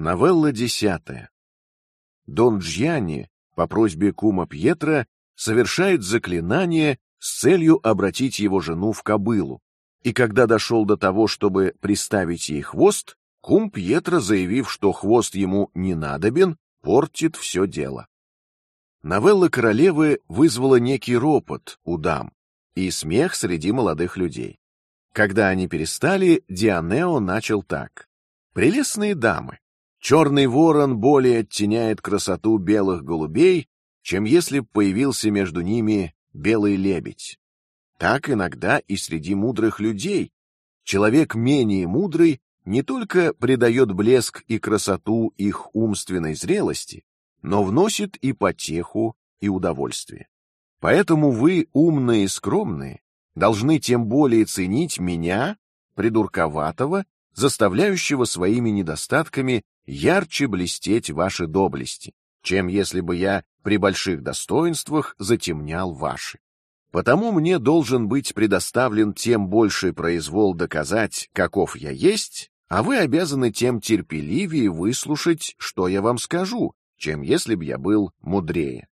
Новелла десятая. Дон Джьяни по просьбе кума Пьетро совершает заклинание с целью обратить его жену в кобылу, и когда дошел до того, чтобы приставить ей хвост, кум Пьетро, заявив, что хвост ему не надобен, портит все дело. Новелла королевы вызвала некий ропот у дам и смех среди молодых людей. Когда они перестали, Дианео начал так: прелестные дамы, Черный ворон более оттеняет красоту белых голубей, чем если б появился между ними белый лебедь. Так иногда и среди мудрых людей человек менее мудрый не только придает блеск и красоту их умственной зрелости, но вносит и потеху и удовольствие. Поэтому вы умные и скромные должны тем более ценить меня, придурковатого, заставляющего своими недостатками ярче блестеть ваши доблести, чем если бы я при больших достоинствах затемнял ваши. Потому мне должен быть предоставлен тем больший произвол доказать, каков я есть, а вы обязаны тем терпеливее выслушать, что я вам скажу, чем если б я был мудрее.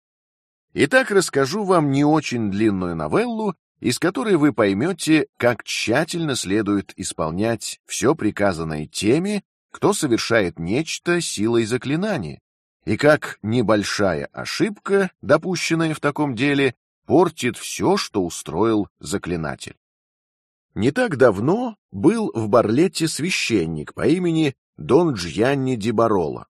Итак, расскажу вам не очень длинную новеллу, из которой вы поймете, как тщательно следует исполнять все приказанное теми, кто совершает нечто силой заклинания, и как небольшая ошибка, допущенная в таком деле, портит все, что устроил заклинатель. Не так давно был в Барлетте священник по имени Дон Джьянни Ди Барола,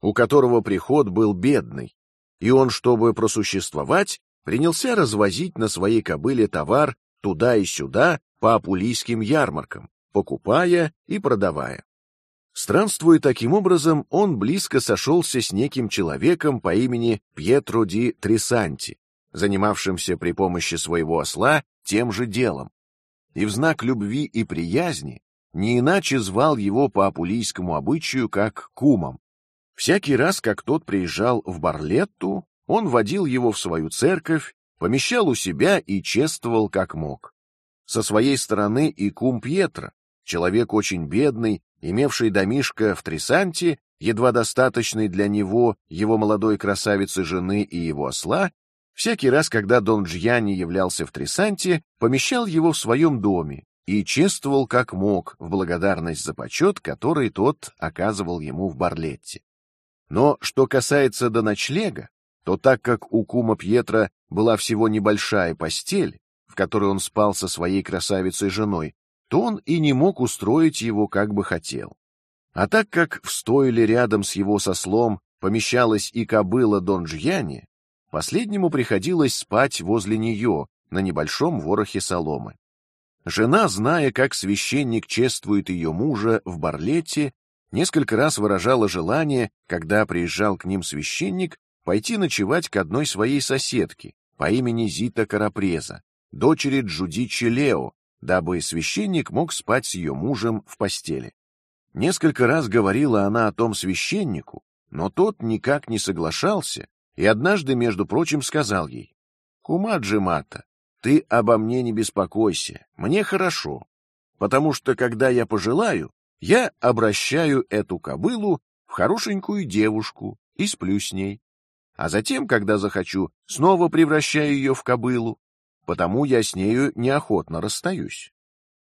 у которого приход был бедный, и он, чтобы просуществовать, принялся развозить на своей кобыле товар туда и сюда по апулийским ярмаркам, покупая и продавая. Странствуя таким образом, он близко сошелся с неким человеком по имени Пьетро ди Трисанти, занимавшимся при помощи своего осла тем же делом, и в знак любви и приязни не иначе звал его по апулийскому обычаю как кумом. Всякий раз, как тот приезжал в Барлетту, он водил его в свою церковь, помещал у себя и чествовал как мог. Со своей стороны и кум Пьетро, человек очень бедный, имевший домишко в Трисанте, едва достаточный для него, его молодой красавицы жены и его осла, всякий раз, когда Дон Джьяни являлся в Трисанте, помещал его в своем доме и чествовал как мог в благодарность за почет, который тот оказывал ему в Барлетте. Но что касается до ночлега, то так как у кума Пьетра была всего небольшая постель, в которой он спал со своей красавицей женой, то он и не мог устроить его, как бы хотел. А так как в стойле рядом с его сослом помещалась и кобыла Дон Джьяни, последнему приходилось спать возле нее на небольшом ворохе соломы. Жена, зная, как священник чествует ее мужа в Барлете, несколько раз выражала желание, когда приезжал к ним священник, пойти ночевать к одной своей соседке по имени Зита Карапреза, дочери Джудичи Лео, дабы священник мог спать с ее мужем в постели. Несколько раз говорила она о том священнику, но тот никак не соглашался и однажды, между прочим, сказал ей: "Кума Джимата, ты обо мне не беспокойся, мне хорошо, потому что когда я пожелаю, я обращаю эту кобылу в хорошенькую девушку и сплю с ней, а затем, когда захочу, снова превращаю ее в кобылу потому я с нею неохотно расстаюсь.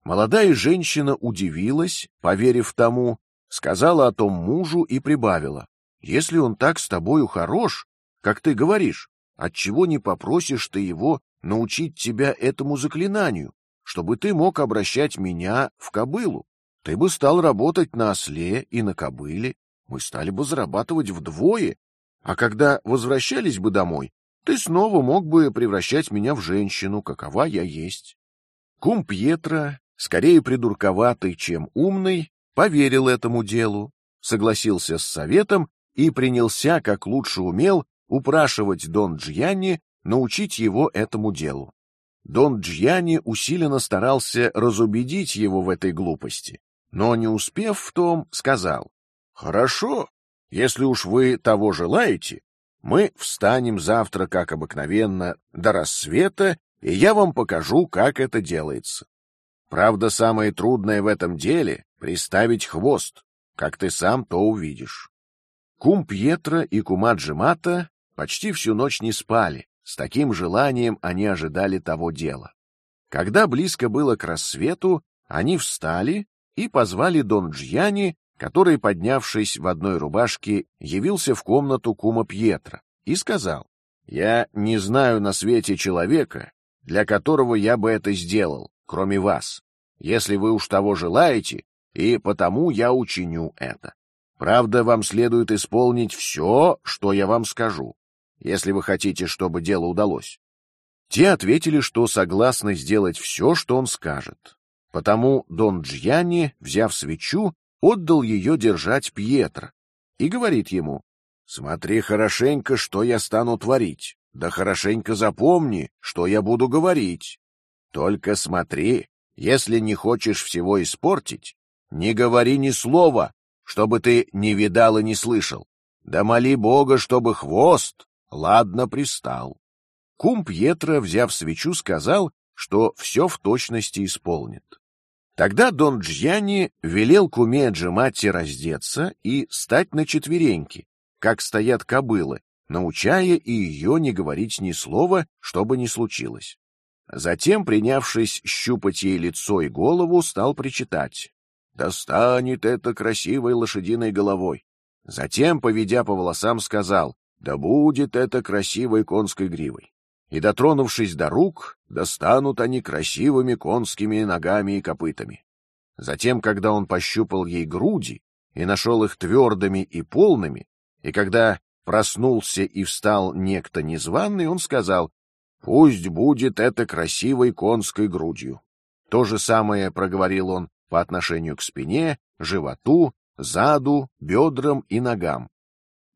Молодая женщина удивилась, поверив тому, сказала о том мужу и прибавила: если он так с тобою хорош, как ты говоришь, отчего не попросишь ты его научить тебя этому заклинанию, чтобы ты мог обращать меня в кобылу? Ты бы стал работать на осле и на кобыле, мы стали бы зарабатывать вдвое, а когда возвращались бы домой, ты снова мог бы превращать меня в женщину, какова я есть. Кум Пьетро, скорее придурковатый, чем умный, поверил этому делу, согласился с советом и принялся, как лучше умел, упрашивать Дон Джьяни научить его этому делу. Дон Джьяни усиленно старался разубедить его в этой глупости, но не успев в том, сказал: "Хорошо, если уж вы того желаете, мы встанем завтра, как обыкновенно, до рассвета, и я вам покажу, как это делается. Правда, самое трудное в этом деле — приставить хвост. как ты сам то увидишь. Кум Пьетро и кума Джимата почти всю ночь не спали, с таким желанием они ожидали того дела. Когда близко было к рассвету, они встали и позвали Дон Джьяни, который, поднявшись в одной рубашке, явился в комнату кума Пьетро и сказал: "Я не знаю на свете человека, для которого я бы это сделал, кроме вас. Если вы уж того желаете, и потому я учиню это. Правда, вам следует исполнить все, что я вам скажу если вы хотите, чтобы дело удалось. Те ответили, что согласны сделать все, что он скажет. Потому Дон Джьяни, взяв свечу, отдал ее держать Пьетро и говорит ему: "Смотри хорошенько, что я стану творить, да хорошенько запомни, что я буду говорить. Только смотри, если не хочешь всего испортить, не говори ни слова, чтобы ты не видал и не слышал. Да моли Бога, чтобы хвост Ладно, пристал. Кум Пьетро, взяв свечу, сказал, что все в точности исполнит. Тогда Дон Джьяни велел куме Джематти раздеться и стать на четвереньки, как стоят кобылы, научая и ее не говорить ни слова, чтобы не случилось. Затем, принявшись щупать ей лицо и голову, стал причитать: "Достанет это красивой лошадиной головой". Затем, поведя по волосам, сказал: да будет это красивой конской гривой. И дотронувшись до рук, достанут они красивыми конскими ногами и копытами. Затем, когда он пощупал ей груди и нашел их твердыми и полными, и когда проснулся и встал некто незваный, он сказал: "Пусть будет это красивой конской грудью". То же самое проговорил он по отношению к спине, животу, заду, бедрам и ногам.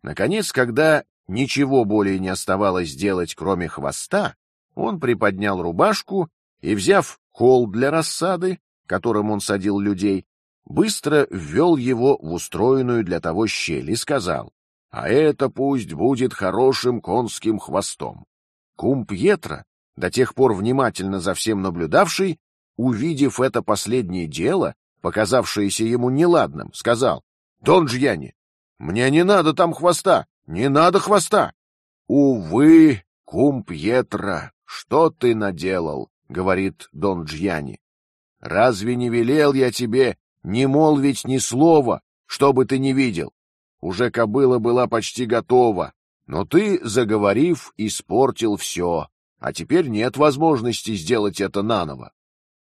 Наконец, когда ничего более не оставалось делать, кроме хвоста, он приподнял рубашку и, взяв кол для рассады, которым он садил людей, быстро ввел его в устроенную для того щель и сказал: "А это пусть будет хорошим конским хвостом". Кум Пьетро, до тех пор внимательно за всем наблюдавший, увидев это последнее дело, показавшееся ему неладным, сказал: "Дон Джьяни, мне не надо там хвоста, не надо хвоста. Увы, кум Пьетро, что ты наделал? говорит Дон Джьяни. Разве не велел я тебе не молвить ни слова, чтобы ты не видел? Уже кобыла была почти готова, но ты, заговорив, испортил все, а теперь нет возможности сделать это наново.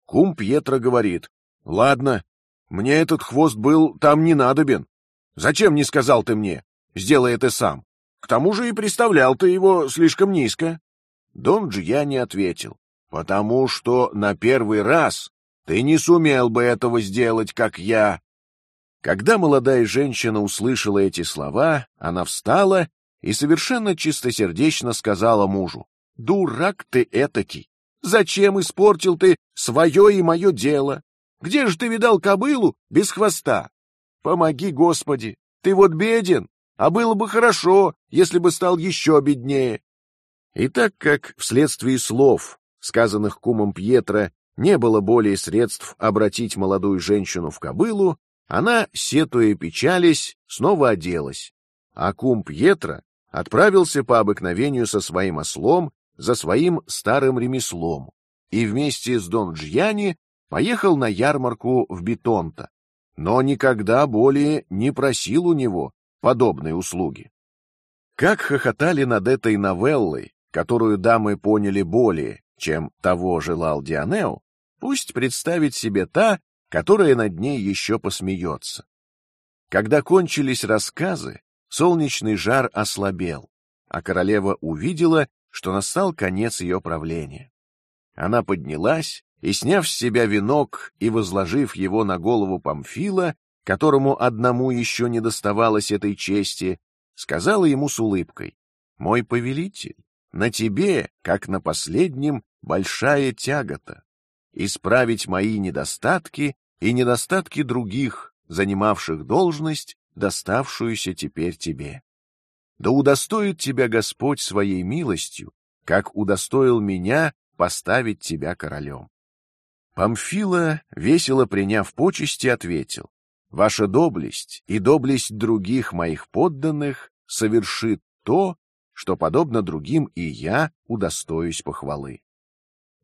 Кум Пьетро говорит: "Ладно, мне этот хвост был там не надобен. Зачем не сказал ты мне? Сделай это сам. К тому же и представлял ты его слишком низко. Дон Джияни ответил: потому что на первый раз ты не сумел бы этого сделать, как я. Когда молодая женщина услышала эти слова, она встала и совершенно чистосердечно сказала мужу: "Дурак ты этакий! Зачем испортил ты свое и мое дело? Где же ты видал кобылу без хвоста? Помоги, Господи! Ты вот беден, а было бы хорошо, если бы стал еще беднее. И так как вследствие слов, сказанных кумом Пьетро, не было более средств обратить молодую женщину в кобылу, она, сетуя печались, снова оделась, а кум Пьетро отправился по обыкновению со своим ослом за своим старым ремеслом и вместе с Дон Джьяни поехал на ярмарку в Бетонто, но никогда более не просил у него подобные услуги. Как хохотали над этой новеллой, которую дамы поняли более, чем того желал Дионео, пусть представит себе та, которая над ней еще посмеется. Когда кончились рассказы, солнечный жар ослабел, а королева увидела, что настал конец ее правления. Она поднялась и, сняв с себя венок и возложив его на голову Памфила, которому одному еще не доставалось этой чести, сказала ему с улыбкой: "Мой повелитель, на тебе, как на последнем, большая тягота исправить мои недостатки и недостатки других, занимавших должность, доставшуюся теперь тебе. Да удостоит тебя Господь своей милостью, как удостоил меня поставить тебя королем". Памфила, весело приняв почести, ответил: Ваша доблесть и доблесть других моих подданных совершит то, что подобно другим и я удостоюсь похвалы.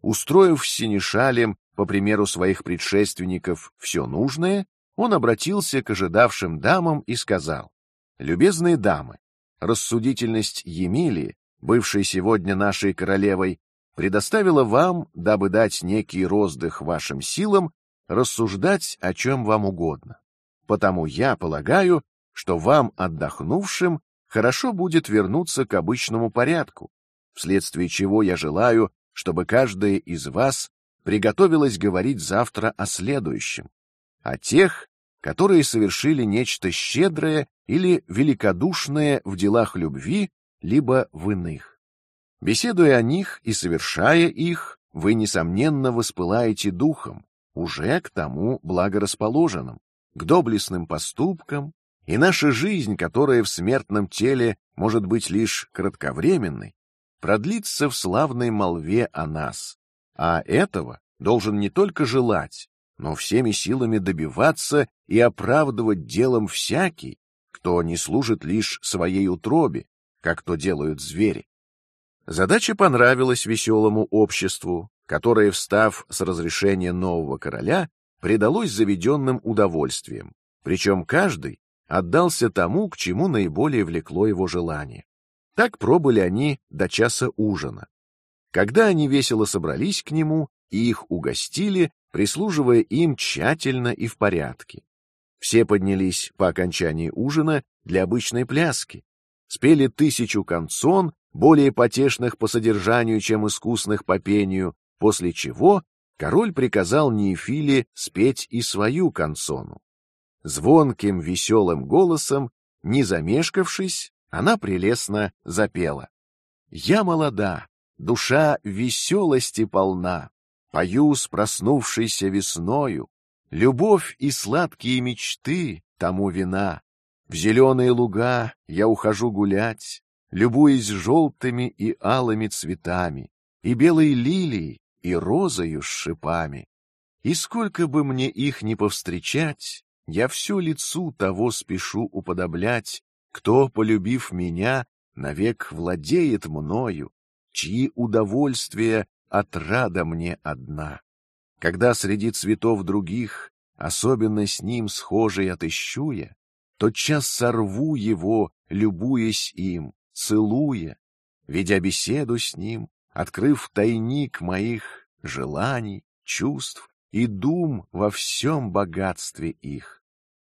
Устроив с синешалем, по примеру своих предшественников, все нужное, он обратился к ожидавшим дамам и сказал: "Любезные дамы, рассудительность Емилии, бывшей сегодня нашей королевой, предоставила вам, дабы дать некий роздых вашим силам, рассуждать о чем вам угодно. Потому я полагаю, что вам, отдохнувшим, хорошо будет вернуться к обычному порядку, вследствие чего я желаю, чтобы каждая из вас приготовилась говорить завтра о следующем, о тех, которые совершили нечто щедрое или великодушное в делах любви, либо в иных. Беседуя о них и совершая их, вы несомненно воспылаете духом, уже к тому благорасположенным, к доблестным поступкам, и наша жизнь, которая в смертном теле может быть лишь кратковременной, продлится в славной молве о нас. А этого должен не только желать, но всеми силами добиваться и оправдывать делом всякий, кто не служит лишь своей утробе, как то делают звери. Задача понравилась веселому обществу, которое, встав с разрешения нового короля, предалось заведенным удовольствиям, причем каждый отдался тому, к чему наиболее влекло его желание. Так пробыли они до часа ужина. Когда они весело собрались к нему и их угостили, прислуживая им тщательно и в порядке. Все поднялись по окончании ужина для обычной пляски, спели тысячу канцон, более потешных по содержанию, чем искусных по пению, после чего король приказал Неефиле спеть и свою канцону. Звонким веселым голосом, не замешкавшись, она прелестно запела: "Я молода, душа веселости полна, пою с проснувшейся весною, любовь и сладкие мечты тому вина. В зеленые луга я ухожу гулять, любуясь желтыми и алыми цветами, и белой лилией, и розою с шипами. И сколько бы мне их ни повстречать, я все лицу того спешу уподоблять, кто, полюбив меня, навек владеет мною, чьи удовольствия отрада мне одна. Когда среди цветов других, особенно с ним схожий отыщу я, тотчас сорву его, любуясь им, целуя, ведя беседу с ним, открыв тайник моих желаний, чувств и дум во всем богатстве их.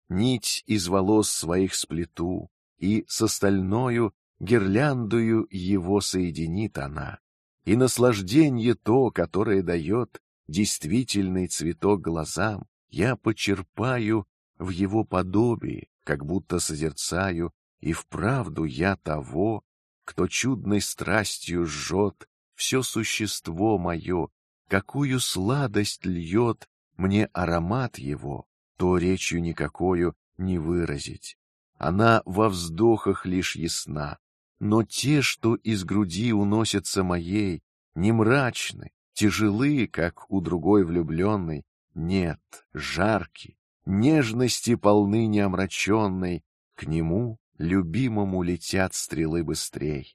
Нить из волос своих сплету, и с остальною гирляндою его соединит она, и наслаждение то, которое дает действительный цветок глазам, я почерпаю в его подобии, как будто созерцаю, и вправду я того, кто чудной страстью жжет все существо мое, какую сладость льет мне аромат его, то речью никакою не выразить. Она во вздохах лишь ясна, но те, что из груди уносятся моей, не мрачны, тяжелы, как у другой влюбленной, нет, жарки, нежности полны неомраченной, к нему любимому летят стрелы быстрей.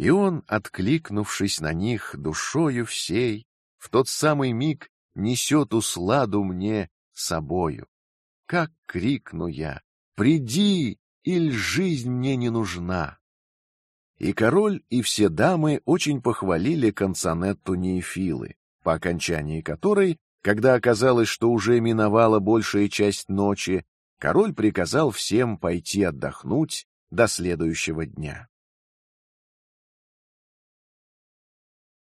И он, откликнувшись на них душою всей, в тот самый миг несет усладу мне собою. Как крикну я: "Приди, иль жизнь мне не нужна!" И король и все дамы очень похвалили канцонетту Неефилы, по окончании которой, когда оказалось, что уже миновала большая часть ночи, король приказал всем пойти отдохнуть до следующего дня.